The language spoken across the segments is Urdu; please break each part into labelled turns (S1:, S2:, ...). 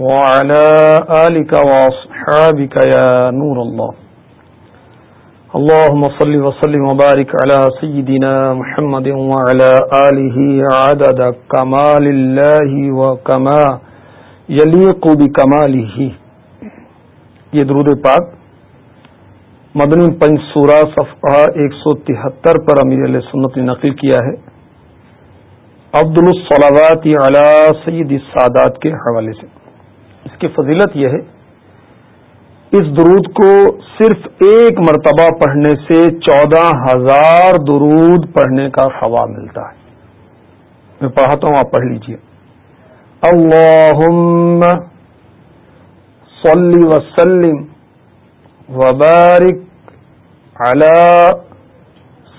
S1: وعلى آلك وأصحابك يا نور الله. اللهم صل وسلم وبارك على سيدنا محمد وعلى آله عدد كمال الله وكما يليق بكماله. یہ درود پاک مدنی پنج سورہ صفحہ ایک سو تہتر پر امیر علیہ سنت نے نقل کیا ہے. عبد الصلاوات علی سید السادات کے حوالے سے. اس کی فضیلت یہ ہے، اس درود کو صرف ایک مرتبہ پڑھنے سے چودہ ہزار درود پڑھنے کا ثواب ملتا ہے۔ میں پڑھاتا ہوں، آپ پڑھ لیجیے۔ اللہم صلی وسلم وبارک علی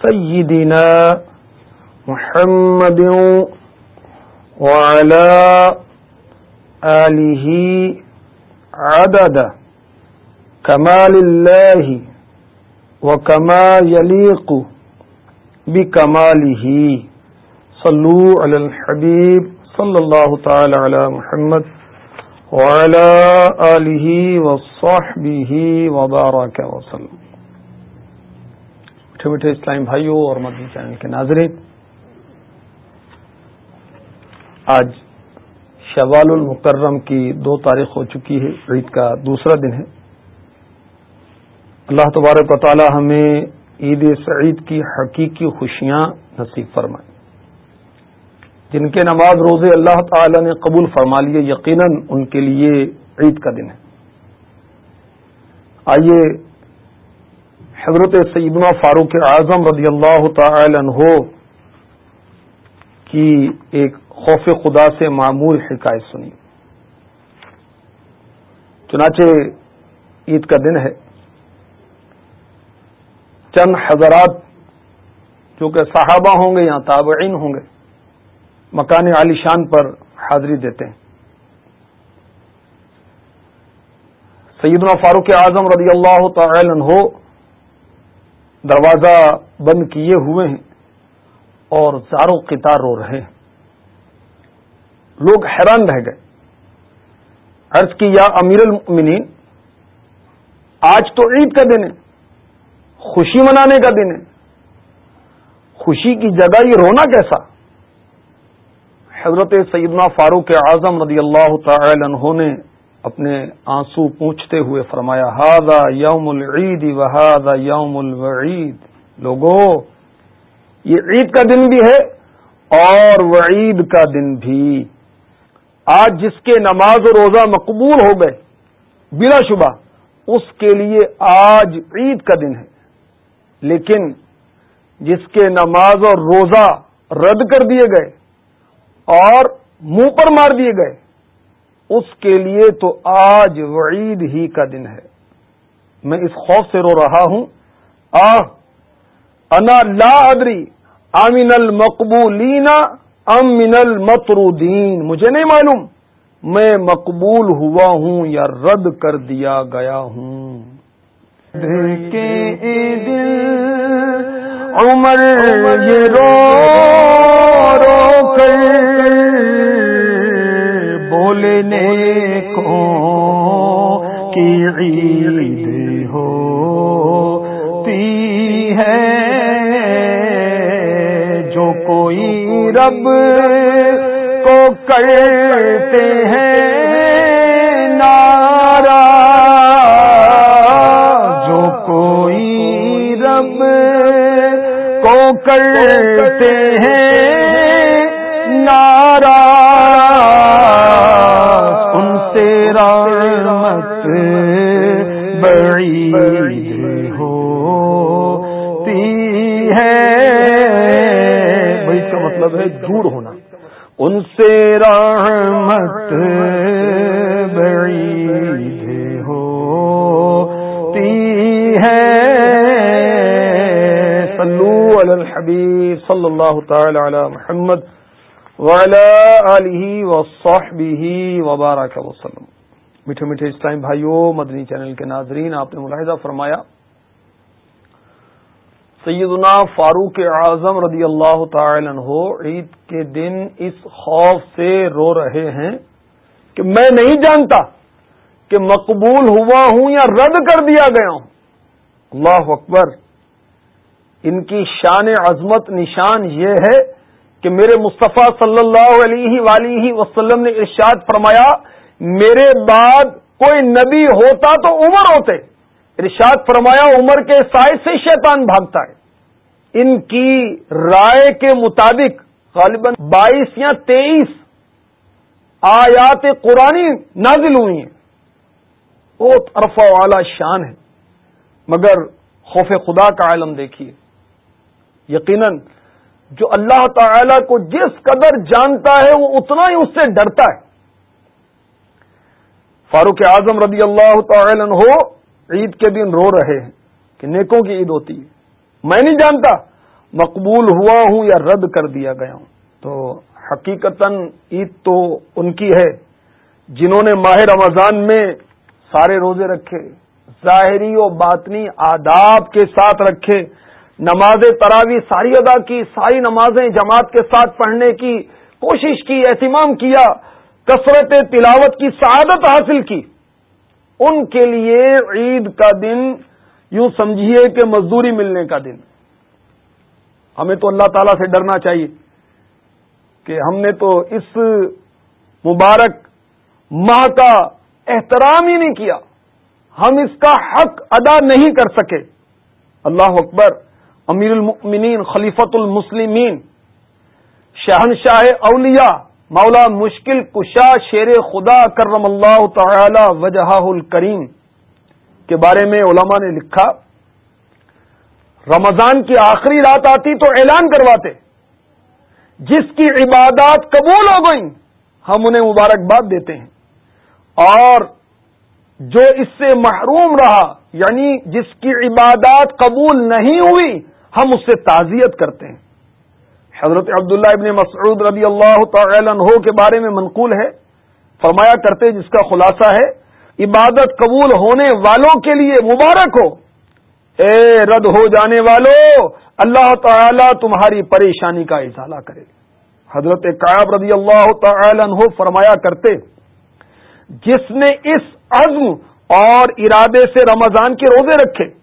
S1: سیدنا محمد وعلی آله عدد كمال الله وكما يليق بكماله صلوا على الحبيب صلى الله تعالى على محمد وعلى آله وصحبه وبارك وسلم میٹھے میٹھے اسلام بھائیوں اور مدنی چینل کے ناظرین، آج شوال المکرم کی دو تاریخ ہو چکی ہے، عید کا دوسرا دن ہے۔ اللہ تبارک و تعالی ہمیں عید سعید کی حقیقی خوشیاں نصیب فرمائیں جن کے نماز روزے اللہ تعالی نے قبول فرما لیے، یقیناً ان کے لیے عید کا دن ہے۔ آئیے، حضرت سیدنا فاروق اعظم رضی اللہ تعالی عنہ کی ایک خوف خدا سے معمول حکایت سنی۔ چنانچہ عید کا دن ہے۔ چند حضرات جو کہ صحابہ ہوں گے یا تابعین ہوں گے، مکان عالی شان پر حاضری دیتے ہیں۔ سیدنا فاروق اعظم رضی اللہ تعالی عنہ دروازہ بند کیے ہوئے ہیں اور زاروں قطار رو رہے ہیں۔ لوگ حیران رہ گئے۔ عرض کی، یا امیر المؤمنین، آج تو عید کا دن ہے، خوشی منانے کا دن ہے۔ خوشی کی جگہ یہ رونا کیسا؟ حضرت سیدنا فاروق اعظم رضی اللہ تعالی عنہ نے اپنے آنسو پوچھتے ہوئے فرمایا ہادا یوم العید و یوم الوعید. لوگو، یہ عید کا دن بھی ہے اور وعید کا دن بھی۔ آج جس کے نماز و روزہ مقبول ہو گئے، بلا شبہ، اس کے لیے آج عید کا دن ہے۔ لیکن جس کے نماز اور روزہ رد کر دیے گئے اور منہ پر مار دیے گئے، اس کے لیے تو آج وعید ہی کا دن ہے۔ میں اس خوف سے رو رہا ہوں۔ آ انا لا ادری آمین المقبولینا ام من المطرودین مجھے نہیں معلوم۔ میں مقبول ہوا ہوں یا رد کر دیا گیا ہوں۔ عمر یہ رو رو کر۔ بولنے رب اللہ تعالی علی محمد وبارک وسلم میٹھے میٹھے اسلام بھائیوں مدنی چینل کے ناظرین، آپ نے ملاحظہ فرمایا۔ سیدنا فاروق اعظم رضی اللہ تعالی عنہ عید کے دن اس خوف سے رو رہے ہیں کہ میں نہیں جانتا کہ مقبول ہوا ہوں یا رد کر دیا گیا ہوں۔ اللہ اکبر۔ ان کی شان عظمت نشان یہ ہے کہ میرے مصطفیٰ صلی اللہ علیہ ولیہ وسلم نے ارشاد فرمایا، میرے بعد کوئی نبی ہوتا تو عمر ہوتے۔ ارشاد فرمایا، عمر کے سائے سے شیطان بھاگتا ہے۔ ان کی رائے کے مطابق غالباً بائیس یا تیئیس آیات قرآنی نازل ہوئی ہیں۔ بہت ارفا والا شان ہے۔ مگر خوف خدا کا عالم دیکھیے۔ یقیناً جو اللہ تعالی کو جس قدر جانتا ہے وہ اتنا ہی اس سے ڈرتا ہے۔ فاروق اعظم رضی اللہ تعالی ہو عید کے دن رو رہے ہیں کہ نیکوں کی عید ہوتی ہے۔ میں نہیں جانتا مقبول ہوا ہوں یا رد کر دیا گیا ہوں۔ تو حقیقتا عید تو ان کی ہے جنہوں نے ماہ رمضان میں سارے روزے رکھے، ظاہری و باطنی آداب کے ساتھ رکھے نماز تراوی ساری ادا کی، ساری نمازیں جماعت کے ساتھ پڑھنے کی، کوشش کی، اہتمام کیا، کثرت تلاوت کی، سعادت حاصل کی۔ ان کے لیے عید کا دن یوں سمجھیے کہ مزدوری ملنے کا دن۔ ہمیں تو اللہ تعالی سے ڈرنا چاہیے کہ ہم نے تو اس مبارک ماہ کا احترام ہی نہیں کیا۔ ہم اس کا حق ادا نہیں کر سکے۔ اللہ اکبر۔ امیر المؤمنین خلیفت المسلمین، شہنشاہ اولیاء، مولا مشکل کشا شیر خدا کرم اللہ تعالی وجہ الکریم کے بارے میں علماء نے لکھا، رمضان کی آخری رات آتی تو اعلان کرواتے، جس کی عبادات قبول ہو گئیں، ہم انہیں مبارکباد دیتے ہیں۔ اور جو اس سے محروم رہا یعنی جس کی عبادات قبول نہیں ہوئی ہم اس سے تعزیت کرتے ہیں۔ حضرت عبداللہ ابن مسعود رضی اللہ تعالی عنہ کے بارے میں منقول ہے۔ فرمایا کرتے جس کا خلاصہ ہے، عبادت قبول ہونے والوں کے لیے مبارک ہو۔ اے رد ہو جانے والو، اللہ تعالی تمہاری پریشانی کا اضالہ کرے۔ حضرت قائب رضی اللہ تعالی عنہ فرمایا کرتے جس نے اس عزم اور ارادے سے رمضان کے روزے رکھے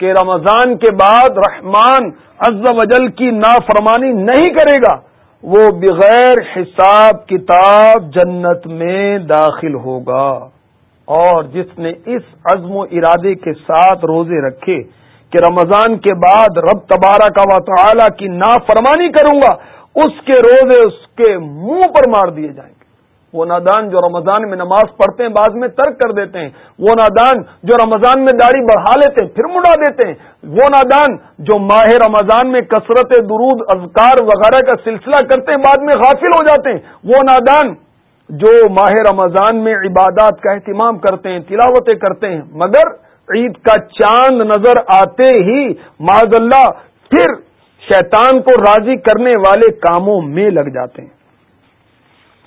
S1: کہ رمضان کے بعد رحمان عز و جل کی نافرمانی نہیں کرے گا، وہ بغیر حساب کتاب جنت میں داخل ہوگا۔ اور جس نے اس عزم و ارادے کے ساتھ روزے رکھے کہ رمضان کے بعد رب تبارہ کا و تعالی کی نافرمانی کروں گا، اس کے روزے اس کے منہ پر مار دیے جائیں۔ گے وہ نادان جو رمضان میں نماز پڑھتے ہیں بعد میں ترک کر دیتے ہیں۔ وہ نادان جو رمضان میں داڑھی بڑھا لیتے ہیں، پھر مڑا دیتے ہیں۔ وہ نادان جو ماہ رمضان میں کثرت درود، اذکار وغیرہ کا سلسلہ کرتے ہیں، بعد میں غافل ہو جاتے ہیں۔ وہ نادان جو ماہ رمضان میں عبادات کا اہتمام کرتے ہیں، تلاوتیں کرتے ہیں، مگر عید کا چاند نظر آتے ہی معذ اللہ، پھر شیطان کو راضی کرنے والے کاموں میں لگ جاتے ہیں۔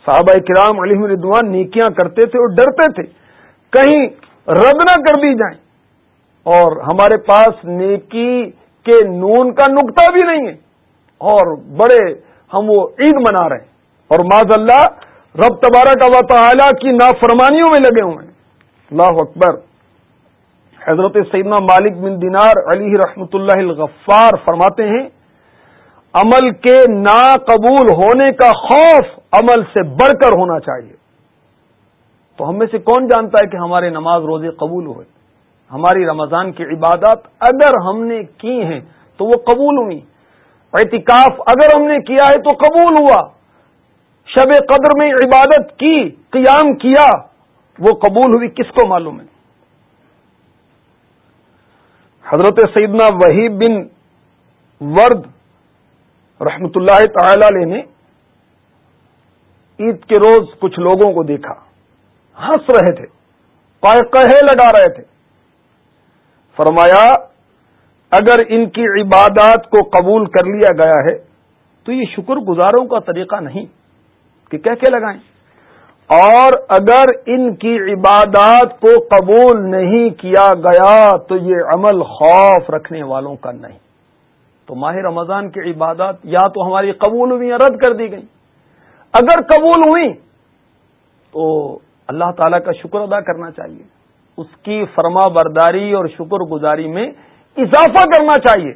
S1: صحابہ کرام علی ردوان نیکیاں کرتے تھے اور ڈرتے تھے۔ کہیں رد نہ کر دی جائیں۔ اور ہمارے پاس نیکی کے نون کا نقطہ بھی نہیں ہے۔ اور بڑے ہم وہ عید منا رہے ہیں۔ اور معذ اللہ رب تبارہ کا تعالی کی نافرمانیوں میں لگے ہوئے ہیں۔ اللہ اکبر۔ حضرت سیدنا مالک بن دینار علی رحمت اللہ الغفار فرماتے ہیں، عمل کے نا قبول ہونے کا خوف عمل سے بڑھ کر ہونا چاہیے۔ تو ہم میں سے کون جانتا ہے کہ ہمارے نماز روزے قبول ہوئے؟ ہماری رمضان کی عبادات اگر ہم نے کی ہیں تو وہ قبول ہوئی۔ اعتکاف اگر ہم نے کیا ہے تو قبول ہوا۔ شب قدر میں عبادت کی، قیام کیا، وہ قبول ہوئی۔ کس کو معلوم ہے؟ حضرت سیدنا وحید بن ورد رحمت اللہ تعالی علیہ نے عید کے روز کچھ لوگوں کو دیکھا۔ ہنس رہے تھے، پائے لگا رہے تھے۔ فرمایا، اگر ان کی عبادات کو قبول کر لیا گیا ہے، تو یہ شکر گزاروں کا طریقہ نہیں کہ کہہ کے لگائیں۔ اور اگر ان کی عبادات کو قبول نہیں کیا گیا، تو یہ عمل خوف رکھنے والوں کا نہیں۔ تو ماہ رمضان کی عبادات یا تو ہماری قبول ہوئی یا رد کر دی گئی اگر قبول ہوئی تو اللہ تعالی کا شکر ادا کرنا چاہیے۔ اس کی فرما برداری اور شکر گزاری میں اضافہ کرنا چاہیے۔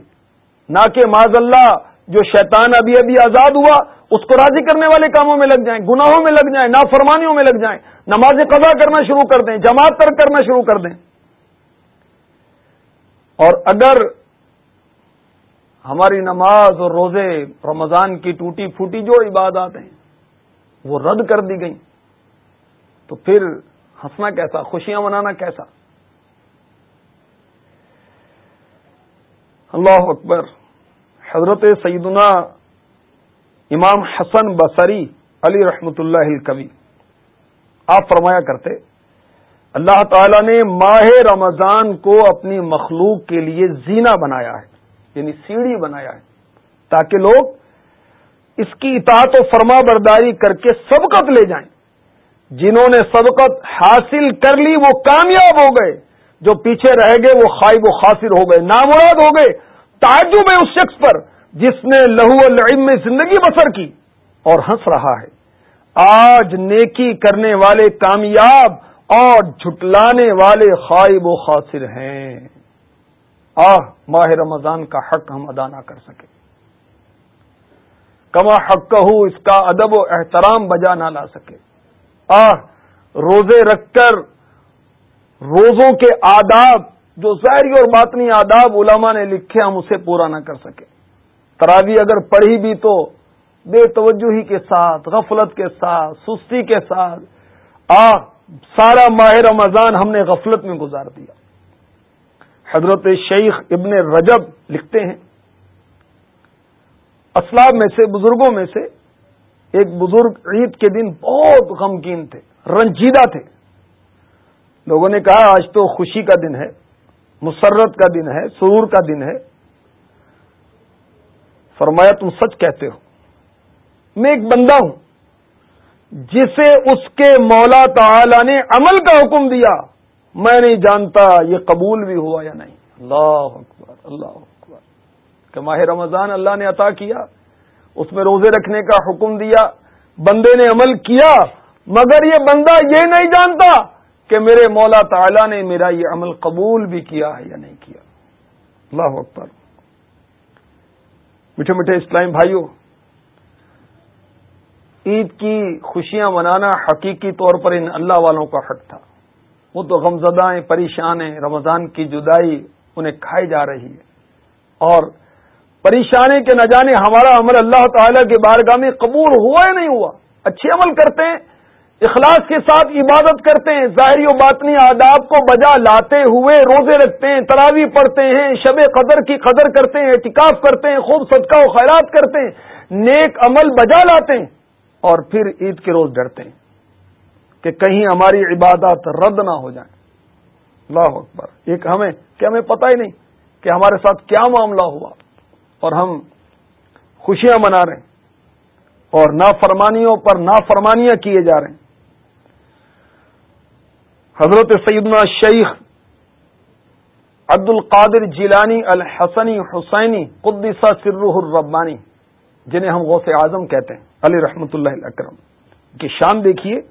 S1: نہ کہ معذ اللہ جو شیطان ابھی ابھی آزاد ہوا، اس کو راضی کرنے والے کاموں میں لگ جائیں، گناہوں میں لگ جائیں، نافرمانیوں میں لگ جائیں، نماز قضا کرنا شروع کر دیں، جماعت ترک کرنا شروع کر دیں۔ اور اگر ہماری نماز اور روزے رمضان کی ٹوٹی پھوٹی جو عبادات ہیں وہ رد کر دی گئیں۔ تو پھر ہنسنا کیسا؟ خوشیاں منانا کیسا؟ اللہ اکبر، حضرت سیدنا امام حسن بصری علی رحمت اللہ کبھی آپ فرمایا کرتے، اللہ تعالی نے ماہ رمضان کو اپنی مخلوق کے لیے زینا بنایا ہے یعنی سیڑھی بنایا ہے، تاکہ لوگ اس کی اطاعت و فرما برداری کر کے سبقت لے جائیں۔ جنہوں نے سبقت حاصل کر لی، وہ کامیاب ہو گئے۔ جو پیچھے رہ گئے، وہ خائب و خاصر ہو گئے۔ نامراد ہو گئے۔ تعجب ہے اس شخص پر جس نے لہو العلم میں زندگی بسر کی اور ہنس رہا ہے۔ آج نیکی کرنے والے کامیاب اور جھٹلانے والے خائب و خاصر ہیں۔ آہ، ماہ رمضان کا حق ہم ادا نہ کر سکے۔ کما حق کہ اس کا ادب و احترام بجا نہ لا سکے۔ آہ، روزے رکھ کر روزوں کے آداب، جو ظاہری اور باطنی آداب علماء نے لکھے، ہم اسے پورا نہ کر سکے۔ تراوی اگر پڑھی بھی تو بے توجہی کے ساتھ، غفلت کے ساتھ، سستی کے ساتھ آ سارا ماہ رمضان ہم نے غفلت میں گزار دیا۔ حضرت شیخ ابن رجب لکھتے ہیں اسلاب میں سے، بزرگوں میں سے ایک بزرگ عید کے دن بہت غمگین تھے، رنجیدہ تھے۔ لوگوں نے کہا، آج تو خوشی کا دن ہے، مسرت کا دن ہے، سرور کا دن ہے۔ فرمایا، تم سچ کہتے ہو۔ میں ایک بندہ ہوں، جسے اس کے مولا تعالی نے عمل کا حکم دیا۔ میں نہیں جانتا یہ قبول بھی ہوا یا نہیں۔ اللہ اکبر اللہ اکبر۔ کہ ماہ رمضان اللہ نے عطا کیا، اس میں روزے رکھنے کا حکم دیا، بندے نے عمل کیا، مگر یہ بندہ یہ نہیں جانتا کہ میرے مولا تعالی نے میرا یہ عمل قبول بھی کیا ہے یا نہیں کیا۔ اللہ اکبر۔ میٹھے میٹھے اسلام بھائیوں عید کی خوشیاں منانا حقیقی طور پر ان اللہ والوں کا حق تھا۔ وہ تو غمزدہ ہیں، پریشان ہیں، رمضان کی جدائی انہیں کھائی جا رہی ہے۔ اور پریشانی کے نہ جانے ہمارا عمل اللہ تعالی کے بارگاہ میں قبول ہوا یا نہیں ہوا؟ اچھے عمل کرتے ہیں، اخلاص کے ساتھ عبادت کرتے ہیں، ظاہری و باطنی آداب کو بجا لاتے ہوئے روزے رکھتے ہیں تراوی پڑھتے ہیں، شب قدر کی قدر کرتے ہیں، اعتکاف کرتے ہیں، خوب صدقہ و خیرات کرتے ہیں، نیک عمل بجا لاتے ہیں اور پھر عید کے روز ڈرتے ہیں کہ کہیں ہماری عبادات رد نہ ہو جائیں۔ اللہ اکبر۔ ایک ہمیں، کہ ہمیں پتہ ہی نہیں کہ ہمارے ساتھ کیا معاملہ ہوا۔ اور ہم خوشیاں منا رہے ہیں اور نافرمانیوں پر نافرمانیاں کیے جا رہے ہیں۔ حضرت سیدنا شیخ عبد القادر جیلانی الحسنی حسینی قدسہ سر الربانی، جنہیں ہم غوث اعظم کہتے ہیں، علی رحمت اللہ اکرم کی شان دیکھیے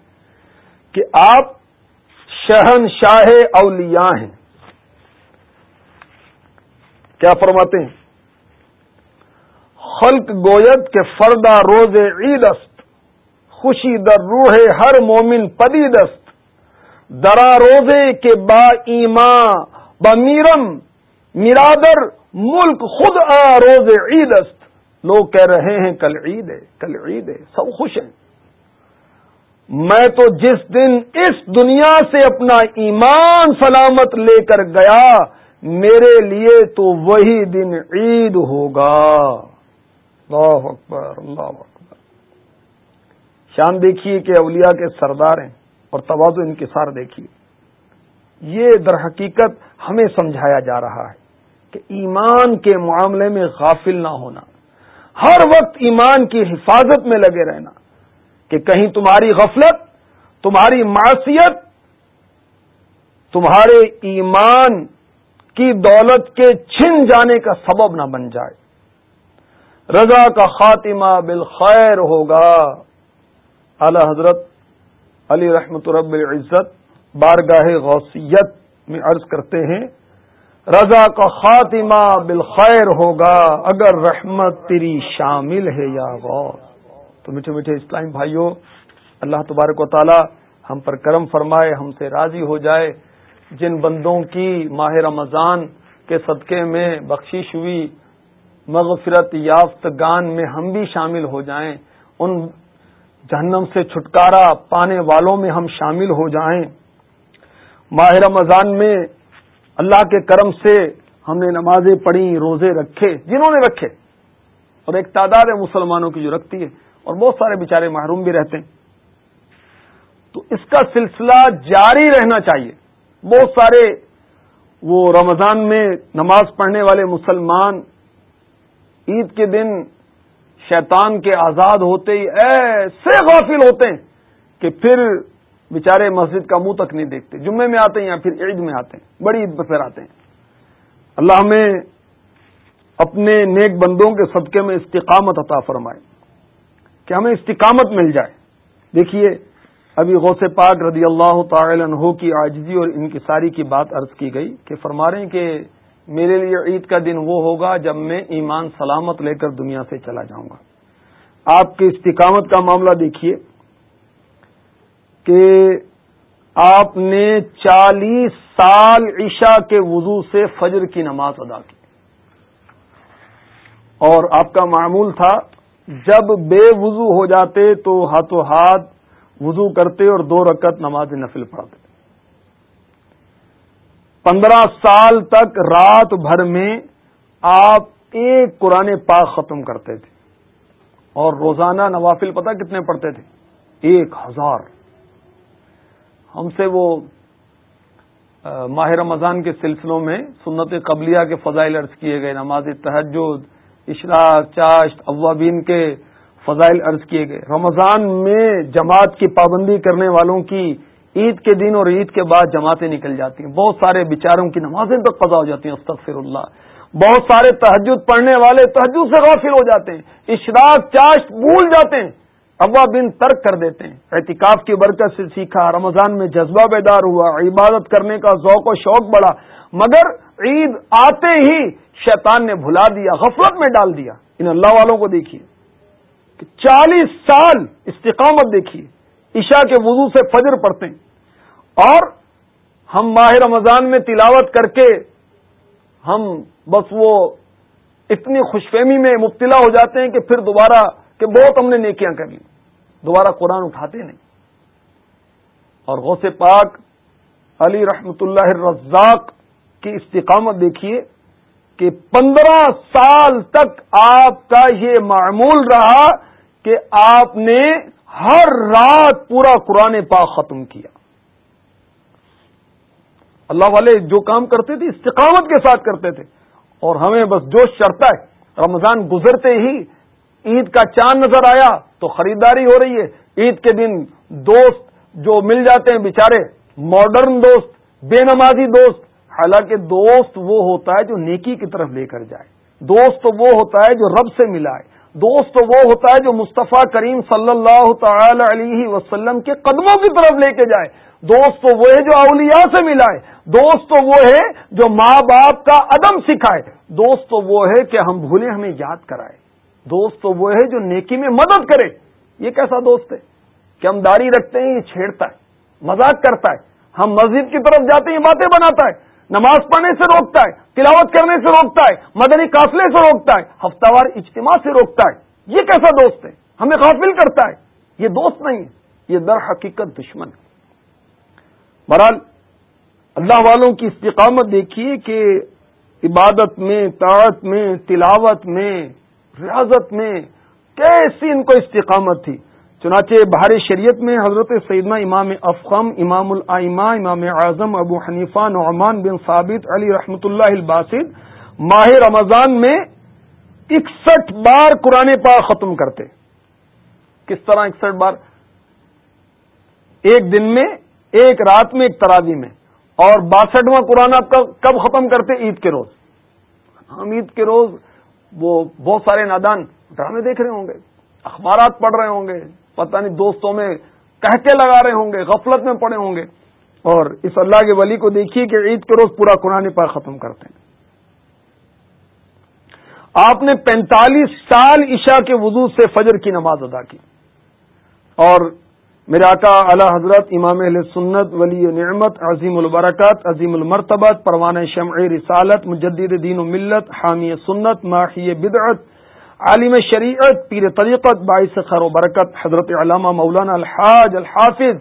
S1: کہ آپ شہن شاہ اولیاء ہیں۔ کیا فرماتے ہیں؟ خلق گوید کے فردہ روز عید است، خوشی در روح ہر مومن پدی دست درا روزے کے با ایماں بمیرم میرادر ملک خود آ روز عید است. لوگ کہہ رہے ہیں، کل عید ہے، کل عید ہے، سب خوش ہیں. میں تو جس دن اس دنیا سے اپنا ایمان سلامت لے کر گیا، میرے لیے تو وہی دن عید ہوگا۔ اللہ اکبر اللہ اکبر۔ شان دیکھیے کہ اولیاء کے سردار ہیں اور توازو انکسار دیکھیے۔ یہ در حقیقت ہمیں سمجھایا جا رہا ہے کہ ایمان کے معاملے میں غافل نہ ہونا، ہر وقت ایمان کی حفاظت میں لگے رہنا کہ کہیں تمہاری غفلت، تمہاری معاشیت تمہارے ایمان کی دولت کے چھن جانے کا سبب نہ بن جائے۔ رضا کا خاتمہ بالخیر ہوگا۔ اعلی حضرت علی رحمت رب العزت بارگاہ غوثیت میں عرض کرتے ہیں، رضا کا خاتمہ بالخیر ہوگا اگر رحمت تیری شامل ہے یا غور تو میٹھے میٹھے اسلام بھائیوں اللہ تبارک و تعالی ہم پر کرم فرمائے، ہم سے راضی ہو جائے۔ جن بندوں کی ماہ رمضان کے صدقے میں بخشش ہوئی مغفرت یافت گان میں ہم بھی شامل ہو جائیں۔ ان جہنم سے چھٹکارا پانے والوں میں ہم شامل ہو جائیں۔ ماہ رمضان میں اللہ کے کرم سے ہم نے نمازیں پڑھی، روزے رکھے، جنہوں نے رکھے۔ اور ایک تعداد ہے مسلمانوں کی جو رکھتی ہے۔ اور بہت سارے بیچارے محروم بھی رہتے ہیں۔ تو اس کا سلسلہ جاری رہنا چاہیے۔ بہت سارے وہ رمضان میں نماز پڑھنے والے مسلمان عید کے دن شیطان کے آزاد ہوتے ہی ایسے غافل ہوتے ہیں کہ پھر بےچارے مسجد کا منہ تک نہیں دیکھتے، جمعے میں آتے ہیں یا پھر عید میں آتے ہیں، بڑی عید پھر آتے ہیں۔ اللہ ہمیں اپنے نیک بندوں کے صدقے میں استقامت عطا فرمائے، کہ ہمیں استقامت مل جائے۔ دیکھیے، ابھی غوث پاک رضی اللہ تعالی عنہ کی عاجزی اور انکساری کی بات عرض کی گئی کہ فرما رہے ہیں کہ میرے لیے عید کا دن وہ ہوگا جب میں ایمان سلامت لے کر دنیا سے چلا جاؤں گا۔ آپ کی استقامت کا معاملہ دیکھیے کہ آپ نے چالیس سال عشاء کے وضو سے فجر کی نماز ادا کی۔ اور آپ کا معمول تھا جب بے وضو ہو جاتے تو ہاتھوں ہاتھ وضو کرتے اور دو رکعت نماز نفل پڑھتے پندرہ سال تک رات بھر میں آپ ایک قرآن پاک ختم کرتے تھے اور روزانہ نوافل پتہ کتنے پڑھتے تھے؟ ایک ہزار۔ ہم سے وہ ماہ رمضان کے سلسلوں میں سنت قبلیہ کے فضائل عرض کیے گئے، نماز تحجد اشراق، چاشت، اوابین کے فضائل عرض کیے گئے۔ رمضان میں جماعت کی پابندی کرنے والوں کی عید کے دن اور عید کے بعد جماعتیں نکل جاتی ہیں۔ بہت سارے بیچاروں کی نمازیں تک قضا ہو جاتی ہیں، استغفر اللہ۔ بہت سارے تحجد پڑھنے والے تحجد سے غافل ہو جاتے ہیں۔ اشراق، چاشت بھول جاتے ہیں۔ ابا بن ترک کر دیتے ہیں۔ احتکاف کی برکت سے سیکھا، رمضان میں جذبہ بیدار ہوا، عبادت کرنے کا ذوق و شوق بڑھا۔ مگر عید آتے ہی شیطان نے بھلا دیا، غفلت میں ڈال دیا۔ ان اللہ والوں کو دیکھیے۔ کہ چالیس سال استقامت دیکھیے۔ عشاء کے وضو سے فجر پڑتے ہیں۔ اور ہم ماہ رمضان میں تلاوت کر کے ہم بس وہ اتنی خوشفہمی میں مبتلا ہو جاتے ہیں کہ پھر دوبارہ کہ بہت ہم نے نیکیاں کر لی دوبارہ قرآن اٹھاتے نہیں۔ اور غوث پاک علی رحمت اللہ رزاق کی استقامت دیکھیے کہ پندرہ سال تک آپ کا یہ معمول رہا کہ آپ نے ہر رات پورا قرآن پاک ختم کیا۔ اللہ والے جو کام کرتے تھے، استقامت کے ساتھ کرتے تھے۔ اور ہمیں بس جوش چڑھتا ہے، رمضان گزرتے ہی عید کا چاند نظر آیا تو خریداری ہو رہی ہے۔ عید کے دن دوست جو مل جاتے ہیں بےچارے ماڈرن دوست، بے نمازی دوست، حالانکہ دوست وہ ہوتا ہے جو نیکی کی طرف لے کر جائے۔ دوست وہ ہوتا ہے جو رب سے ملائے۔ دوست وہ ہوتا ہے جو مصطفیٰ کریم صلی اللہ تعالی علیہ وسلم کے قدموں کی طرف لے کے جائے۔ دوست وہ ہے جو اولیاء سے ملائے دوست تو وہ ہے جو ماں باپ کا عدم سکھائے۔ دوست تو وہ ہے کہ ہم بھولے ہمیں یاد کرائے۔ دوست تو وہ ہے جو نیکی میں مدد کرے۔ یہ کیسا دوست ہے؟ کہ ہم داری رکھتے ہیں، یہ چھیڑتا ہے، مذاق کرتا ہے۔ ہم مسجد کی طرف جاتے ہیں، یہ باتیں بناتا ہے۔ نماز پڑھنے سے روکتا ہے، تلاوت کرنے سے روکتا ہے، مدنی قافلے سے روکتا ہے ہفتہ وار اجتماع سے روکتا ہے۔ یہ کیسا دوست ہے؟ ہمیں غافل کرتا ہے۔ یہ دوست نہیں ہے، یہ در حقیقت دشمن ہے۔ بہرحال، اللہ والوں کی استقامت دیکھیے کہ عبادت میں، طاعت میں، تلاوت میں، ریاضت میں کیسی ان کو استقامت تھی۔ چنانچہ بہار شریعت میں حضرت سیدنا امام افخم، امام العما امام اعظم، ابو حنیفہ، نعمان بن ثابت، علی رحمۃ اللہ الباسد ماہ رمضان میں اکسٹھ بار قرآن پاک ختم کرتے۔ کس طرح اکسٹھ بار؟ ایک دن میں ایک رات میں ایک تراوی میں اور باسٹھواں قرآن آپ کب ختم کرتے؟ عید کے روز۔ ہم عید کے روز وہ بہت سارے نادان ڈرامے دیکھ رہے ہوں گے، اخبارات پڑھ رہے ہوں گے، پتہ نہیں دوستوں میں کہتے لگا رہے ہوں گے، غفلت میں پڑے ہوں گے۔ اور اس اللہ کے ولی کو دیکھیے کہ عید کے روز پورا قرآن پاک ختم کرتے ہیں۔ آپ نے پینتالیس سال عشاء کے وضو سے فجر کی نماز ادا کی۔ اور میرے آقا اعلی حضرت امام علیہ سنت ولی نعمت عظیم البرکت عظیم المرتبت، پروان شمع رسالت، مجدد دین و ملت، حامی سنت ماحی بدعت، عالم شریعت، پیر طریقت، باعث خر و برکت، حضرت علامہ مولانا الحاج الحافظ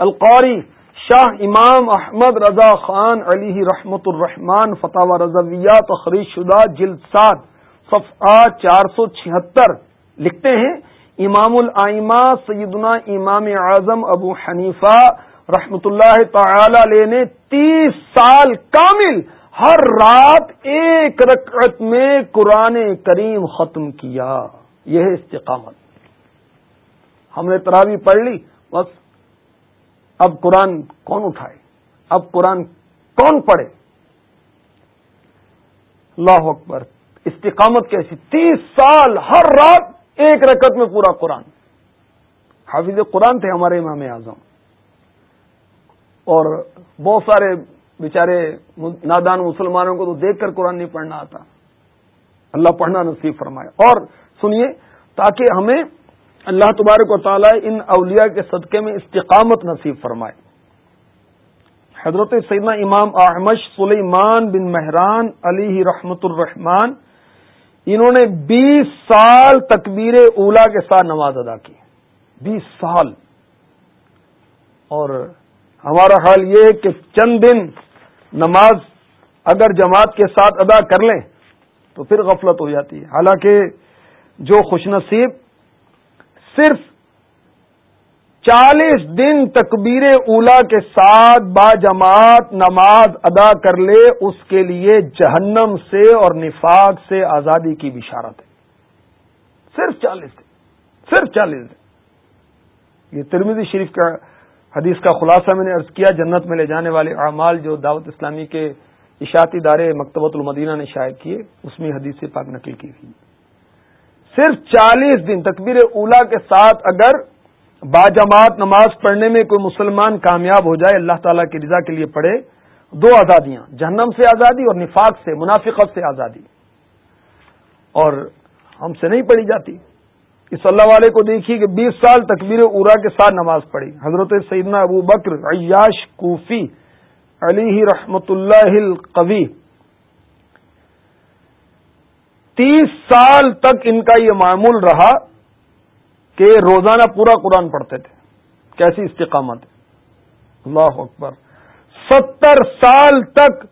S1: القاری، شاہ امام احمد رضا خان علی رحمت الرحمان فتح رضویات خریش شدہ جلد سات، صفحہ چار سو چھہتر، لکھتے ہیں امام العمہ سیدنا امام اعظم ابو حنیفہ رحمت اللہ تعالی علیہ نے تیس سال کامل ہر رات ایک رکعت میں قرآن کریم ختم کیا۔ یہ ہے استقامت۔ ہم نے تراوی پڑھ لی، بس اب قرآن کون اٹھائے؟ اب قرآن کون پڑھے؟ اللہ اکبر، استقامت کیسی؟ تیس سال ہر رات ایک رکعت میں پورا قرآن۔ حافظ قرآن تھے ہمارے امام اعظم۔ اور بہت سارے بیچارے نادان مسلمانوں کو تو دیکھ کر قرآن نہیں پڑھنا آتا۔ اللہ پڑھنا نصیب فرمائے۔ اور سنیے، تاکہ ہمیں اللہ تبارک و تعالی ان اولیاء کے صدقے میں استقامت نصیب فرمائے۔ حضرت سیدنا امام احمد سلیمان بن مہران علی رحمت الرحمان انہوں نے بیس سال تکبیر اولا کے ساتھ نماز ادا کی بیس سال۔ اور ہمارا حال یہ ہے کہ چند دن نماز اگر جماعت کے ساتھ ادا کر لیں تو پھر غفلت ہو جاتی ہے۔ حالانکہ جو خوش نصیب صرف چالیس دن تکبیر اولا کے ساتھ با جماعت نماز ادا کر لے، اس کے لیے جہنم سے اور نفاق سے آزادی کی بشارت ہے۔ صرف چالیس دن، صرف چالیس دن۔ یہ ترمیزی شریف کا حدیث کا خلاصہ میں نے ارض کیا، جنت میں لے جانے والے اعمال جو دعوت اسلامی کے اشاعتی ادارے مکتبۃ المدینہ نے شائع کیے، اس میں حدیث سے پاک نقل کی گئی صرف چالیس دن تکبیر اولا کے ساتھ اگر باجماعت نماز پڑھنے میں کوئی مسلمان کامیاب ہو جائے، اللہ تعالیٰ کی رضا کے لیے پڑھے، دو آزادیاں، جہنم سے آزادی اور نفاق سے، منافقت سے آزادی۔ اور ہم سے نہیں پڑھی جاتی۔ اس اللہ والے کو دیکھیے کہ بیس سال تکبیر ارا کے ساتھ نماز پڑھی۔ حضرت سیدنا ابو بکر عیاش کوفی علی رحمت اللہ القوی۔ تیس سال تک ان کا یہ معمول رہا۔ کہ روزانہ پورا قرآن پڑھتے تھے۔ کیسی استقامت۔ اللہ اکبر۔ ستر سال تک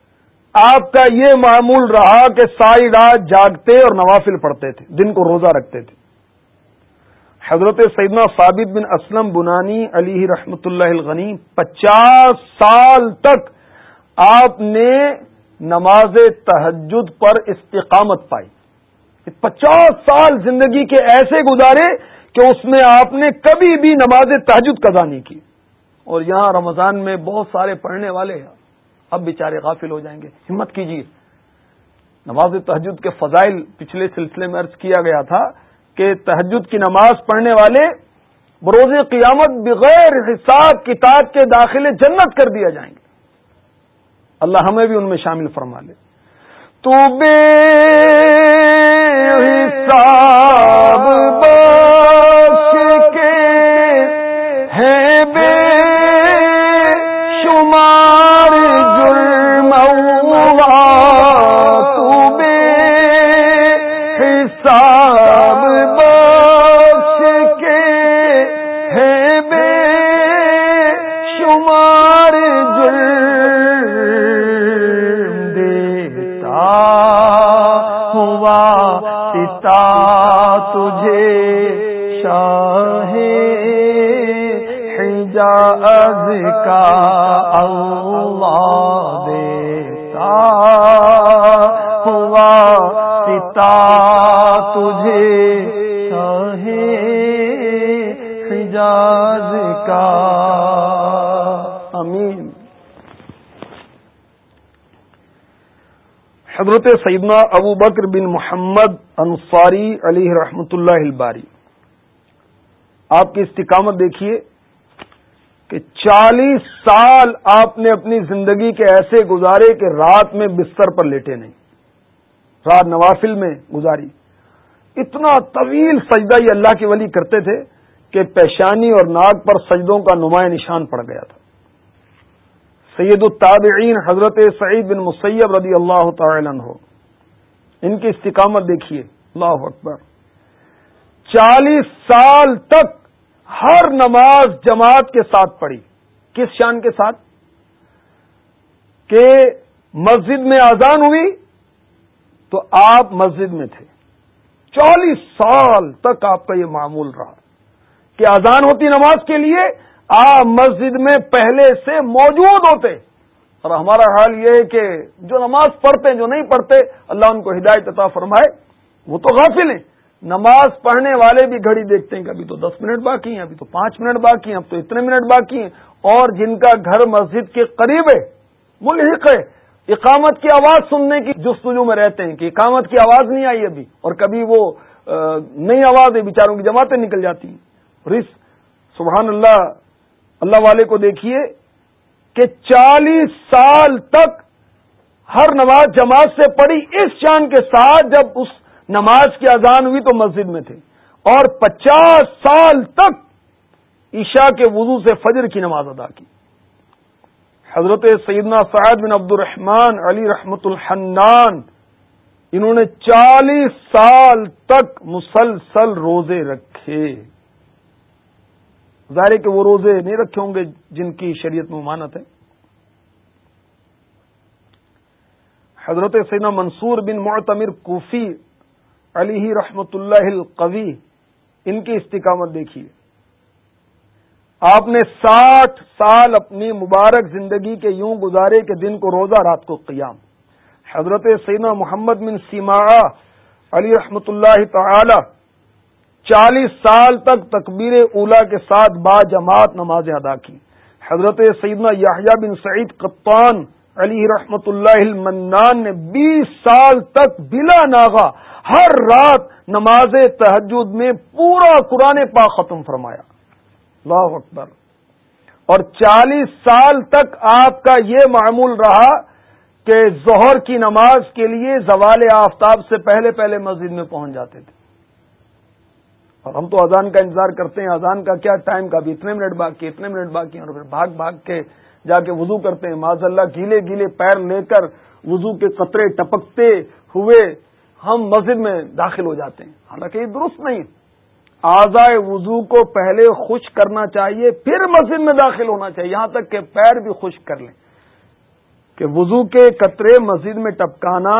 S1: آپ کا یہ معمول رہا کہ ساری رات جاگتے اور نوافل پڑھتے تھے، دن کو روزہ رکھتے تھے۔ حضرت سیدنا ثابت بن اسلم بنانی علی رحمت اللہ الغنی، پچاس سال تک آپ نے نماز تحجد پر استقامت پائی۔ پچاس سال زندگی کے ایسے گزارے کہ اس میں آپ نے کبھی بھی نماز تحجد قضا نہیں کی۔ اور یہاں رمضان میں بہت سارے پڑھنے والے ہیں۔ اب بیچارے غافل ہو جائیں گے۔ ہمت کیجیے۔ نماز تحجد کے فضائل پچھلے سلسلے میں عرض کیا گیا تھا کہ تحجد کی نماز پڑھنے والے بروز قیامت بغیر حساب کتاب کے داخلے جنت کر دیا جائیں گے۔ اللہ ہمیں بھی ان میں شامل فرما لے۔ تو بے حساب تا تجھے شاہ حجاز کا اللہ دیتا ہوا پتا تجھے شاہ حجاز کا۔ امین حضرت سیدنا ابو بکر بن محمد انصاری علی رحمت اللہ الباری۔ آپ کی استقامت دیکھیے کہ چالیس سال آپ نے اپنی زندگی کے ایسے گزارے کہ رات میں بستر پر لیٹے نہیں۔ رات نوافل میں گزاری۔ اتنا طویل سجدہ یہ اللہ کے ولی کرتے تھے کہ پیشانی اور ناک پر سجدوں کا نمایاں نشان پڑ گیا تھا۔ سید التابعین حضرت سعید بن مسیب رضی اللہ تعالی عنہ۔ ان کی استقامت دیکھیے۔ اللہ اکبر۔ چالیس سال تک ہر نماز جماعت کے ساتھ پڑھی۔ کس شان کے ساتھ؟ کہ مسجد میں آزان ہوئی تو آپ مسجد میں تھے۔ چالیس سال تک آپ کا یہ معمول رہا کہ آزان ہوتی نماز کے لیے آپ مسجد میں پہلے سے موجود ہوتے۔ اور ہمارا حال یہ ہے کہ جو نماز پڑھتے ہیں، جو نہیں پڑھتے، اللہ ان کو ہدایت عطا فرمائے۔ وہ تو غافل ہیں۔ نماز پڑھنے والے بھی گھڑی دیکھتے ہیں کہ ابھی تو دس منٹ باقی ہیں، ابھی تو پانچ منٹ باقی ہیں، اب تو اتنے منٹ باقی ہیں۔ اور جن کا گھر مسجد کے قریب ہے، ملحق ہے۔ اقامت کی آواز سننے کی جستجو میں رہتے ہیں کہ اقامت کی آواز نہیں آئی ابھی۔ اور کبھی وہ نئی آواز ہے، بیچاروں کی جماعتیں نکل جاتی ہیں۔ رس سبحان اللہ اللہ والے کو دیکھیے کہ چالیس سال تک ہر نماز جماعت سے پڑھی، اس شان کے ساتھ جب اس نماز کی اذان ہوئی تو مسجد میں تھے۔ اور پچاس سال تک عشاء کے وضو سے فجر کی نماز ادا کی۔ حضرت سیدنا سعد بن عبد الرحمان علی رحمت الحنان، انہوں نے چالیس سال تک مسلسل روزے رکھے۔ ظاہر کہ وہ روزے نہیں رکھے ہوں گے جن کی شریعت میں ہے۔ حضرت سینا منصور بن معتمر کوفی علی رحمت اللہ القوی، ان کی استقامت دیکھیے۔ آپ نے ساٹھ سال اپنی مبارک زندگی کے یوں گزارے کے دن کو روزہ، رات کو قیام۔ حضرت سینا محمد بن سیما علی رحمت اللہ تعالی چالیس سال تک تکبیر اولا کے ساتھ با جماعت نماز ادا کی حضرت سیدنا یاہیا بن سعید قطان علی رحمت اللہ المنان نے بیس سال تک بلا ناغا ہر رات نماز تحجد میں پورا قرآن پاک ختم فرمایا۔ اللہ اکبر۔ اور چالیس سال تک آپ کا یہ معمول رہا کہ ظہر کی نماز کے لیے زوال آفتاب سے پہلے پہلے مسجد میں پہنچ جاتے تھے۔ اور ہم تو اذان کا انتظار کرتے ہیں، اذان کا کیا ٹائم کا؟ بھی اتنے منٹ باقی، اتنے منٹ باقی اور پھر بھاگ بھاگ کے جا کے وضو کرتے ہیں۔ معذ اللہ گیلے گیلے پیر لے کر وضو کے قطرے ٹپکتے ہوئے ہم مسجد میں داخل ہو جاتے ہیں۔ حالانکہ یہ درست نہیں۔ آزائے وضو کو پہلے خوش کرنا چاہیے، پھر مسجد میں داخل ہونا چاہیے۔ یہاں تک کہ پیر بھی خوش کر لیں۔ کہ وضو کے قطرے مسجد میں ٹپکانا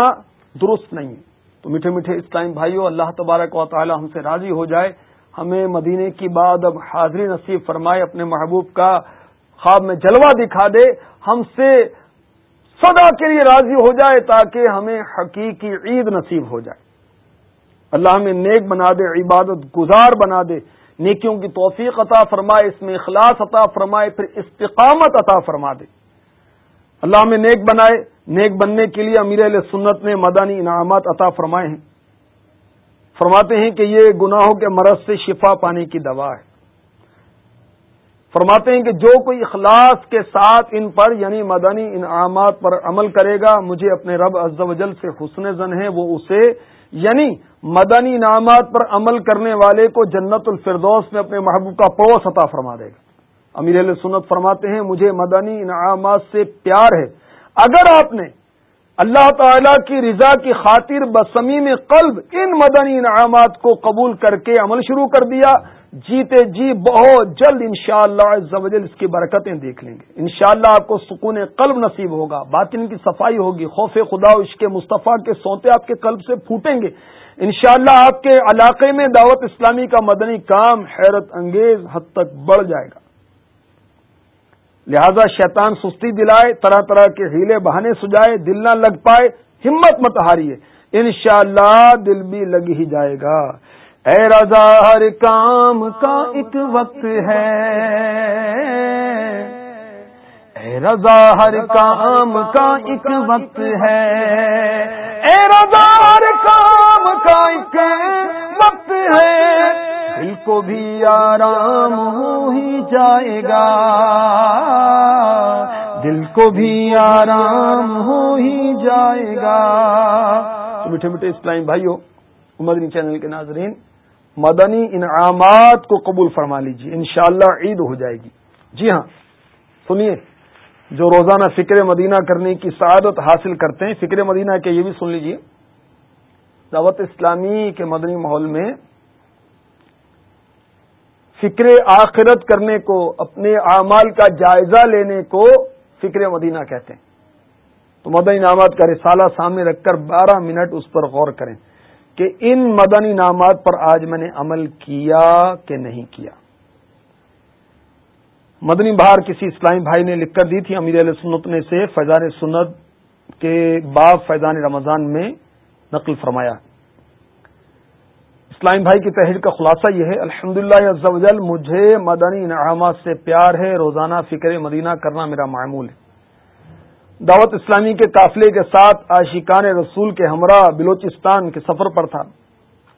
S1: درست نہیں۔ ہے تو میٹھے میٹھے اسلام بھائیوں اللہ تبارک و تعالی ہم سے راضی ہو جائے۔ ہمیں مدینے کی بعد اب حاضری نصیب فرمائے، اپنے محبوب کا خواب میں جلوہ دکھا دے۔ ہم سے سدا کے لیے راضی ہو جائے تاکہ ہمیں حقیقی عید نصیب ہو جائے۔ اللہ ہمیں نیک بنا دے، عبادت گزار بنا دے۔ نیکیوں کی توفیق عطا فرمائے، اس میں اخلاص عطا فرمائے، پھر استقامت عطا فرما دے۔ اللہ ہمیں نیک بنائے۔ نیک بننے کے لیے امیر علیہ سنت نے مدانی انعامات عطا فرمائے ہیں۔ فرماتے ہیں کہ یہ گناہوں کے مرض سے شفا پانے کی دوا ہے۔ فرماتے ہیں کہ جو کوئی اخلاص کے ساتھ ان پر یعنی مدنی انعامات پر عمل کرے گا، مجھے اپنے رب عز و جل سے حسن زن ہے، وہ اسے یعنی مدنی انعامات پر عمل کرنے والے کو جنت الفردوس میں اپنے محبوب کا پڑوس عطا فرما دے گا۔ امیر علیہ سنت فرماتے ہیں، مجھے مدنی انعامات سے پیار ہے۔ اگر آپ نے اللہ تعالی کی رضا کی خاطر بسمی میں قلب ان مدنی انعامات کو قبول کر کے عمل شروع کر دیا، جیتے جی بہت جلد انشاءاللہ شاء اللہ اس کی برکتیں دیکھ لیں گے۔ انشاءاللہ اللہ آپ کو سکون قلب نصیب ہوگا، باطن کی صفائی ہوگی، خوف خدا عشق مصطفیٰ کے سوتے آپ کے قلب سے پھوٹیں گے۔ انشاءاللہ اللہ آپ کے علاقے میں دعوت اسلامی کا مدنی کام حیرت انگیز حد تک بڑھ جائے گا۔ لہذا شیطان سستی دلائے، طرح طرح کے ہیلے بہانے سجائے، دل نہ لگ پائے، ہمت مت ہاریے۔ ان شاء اللہ دل بھی لگ ہی جائے گا۔ اے رضا، ہر کام کا ایک وقت ہے۔ اے رضا، ہر کام کا ایک وقت ہے۔ اے رضا، ہر کام کا ایک وقت ہے۔ دل کو بھی آرام ہو ہی جائے گا۔ دل کو بھی آرام ہو ہی جائے گا۔ تو میٹھے میٹھے اسلام بھائیوں مدنی چینل کے ناظرین، مدنی انعامات کو قبول فرما لیجیے انشاءاللہ عید ہو جائے گی۔ جی ہاں سنیے، جو روزانہ فکر مدینہ کرنے کی سعادت حاصل کرتے ہیں، فکر مدینہ کے یہ بھی سن لیجیے دعوت اسلامی کے مدنی ماحول میں فکر آخرت کرنے کو، اپنے اعمال کا جائزہ لینے کو فکر مدینہ کہتے ہیں۔ تو مدنی انعامات کا رسالہ سامنے رکھ کر بارہ منٹ اس پر غور کریں کہ ان مدنی انعامات پر آج میں نے عمل کیا کہ نہیں کیا۔ مدنی بہار کسی اسلامی بھائی نے لکھ کر دی تھی، امیر علیہ سنت نے سے فیضان سنت کے باب فیضان رمضان میں نقل فرمایا۔ اسلامی بھائی کی تحریر کا خلاصہ یہ ہے الحمد للہ مجھے مدنی انعامات سے پیار ہے، روزانہ فکر مدینہ کرنا میرا معمول ہے۔ دعوت اسلامی کے قافلے کے ساتھ عاشقان رسول کے ہمراہ بلوچستان کے سفر پر تھا۔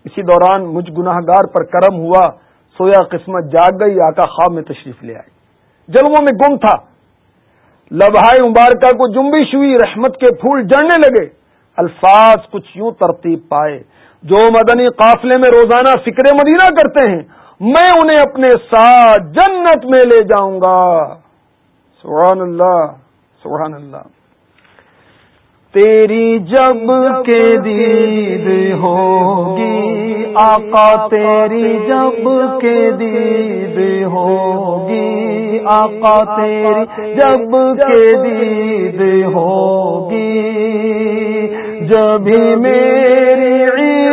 S1: اسی دوران مجھ گناہ گار پر کرم ہوا، سویا قسمت جاگ گئی، آقا خواب میں تشریف لے آئی جلووں میں گم تھا۔ لبھائے مبارکہ کو جنبش ہوئی، رحمت کے پھول جڑنے لگے۔ الفاظ کچھ یوں ترتیب پائے۔ جو مدنی قافلے میں روزانہ فکر مدینہ کرتے ہیں، میں انہیں اپنے ساتھ جنت میں لے جاؤں گا۔ سبحان اللہ سبحان اللہ۔ تیری جب کے دید ہوگی، آقا تیری جب کے دید ہوگی، آقا تیری جب کے دید ہوگی۔ جب میری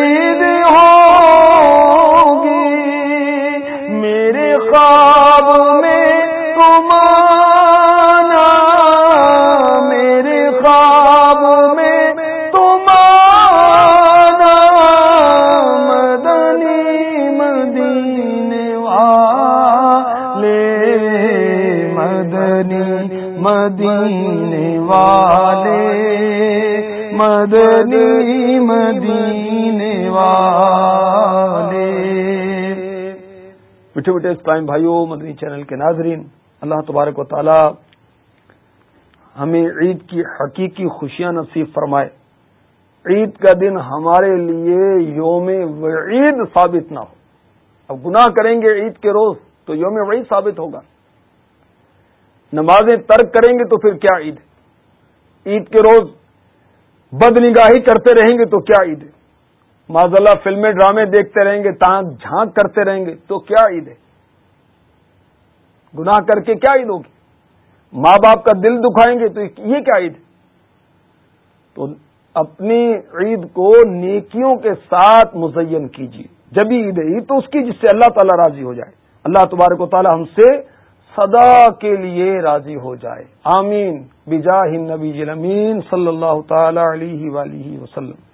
S1: خواب میں تمانا میرے خواب میں تمانا مدنی مدینے والے، مدنی مدینے والے، مدنی مدینے والے۔ میٹھے میٹھے اسلام بھائیوں، مدنی چینل کے ناظرین، اللہ تبارک و تعالی ہمیں عید کی حقیقی خوشیاں نصیب فرمائے۔ عید کا دن ہمارے لیے یوم وعید ثابت نہ ہو۔ اب گناہ کریں گے عید کے روز تو یوم وعید ثابت ہوگا۔ نمازیں ترک کریں گے تو پھر کیا عید؟ عید کے روز بد نگاہی کرتے رہیں گے تو کیا عید؟ ہے معذ اللہ فلمیں ڈرامے دیکھتے رہیں گے تانک جھانک کرتے رہیں گے، تو کیا عید ہے؟ گناہ کر کے کیا عید ہوگی؟ ماں باپ کا دل دکھائیں گے تو یہ کیا عید ہے؟ تو اپنی عید کو نیکیوں کے ساتھ مزین کیجیے۔ جب عید ہے، عید تو اس کی جس سے اللہ تعالیٰ راضی ہو جائے۔ اللہ تبارک و تعالیٰ ہم سے صدا کے لیے راضی ہو جائے۔ آمین۔ بجاہ نبی امین صلی اللہ تعالی علیہ وسلم۔